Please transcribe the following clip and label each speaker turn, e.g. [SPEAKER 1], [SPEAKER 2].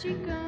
[SPEAKER 1] she goes.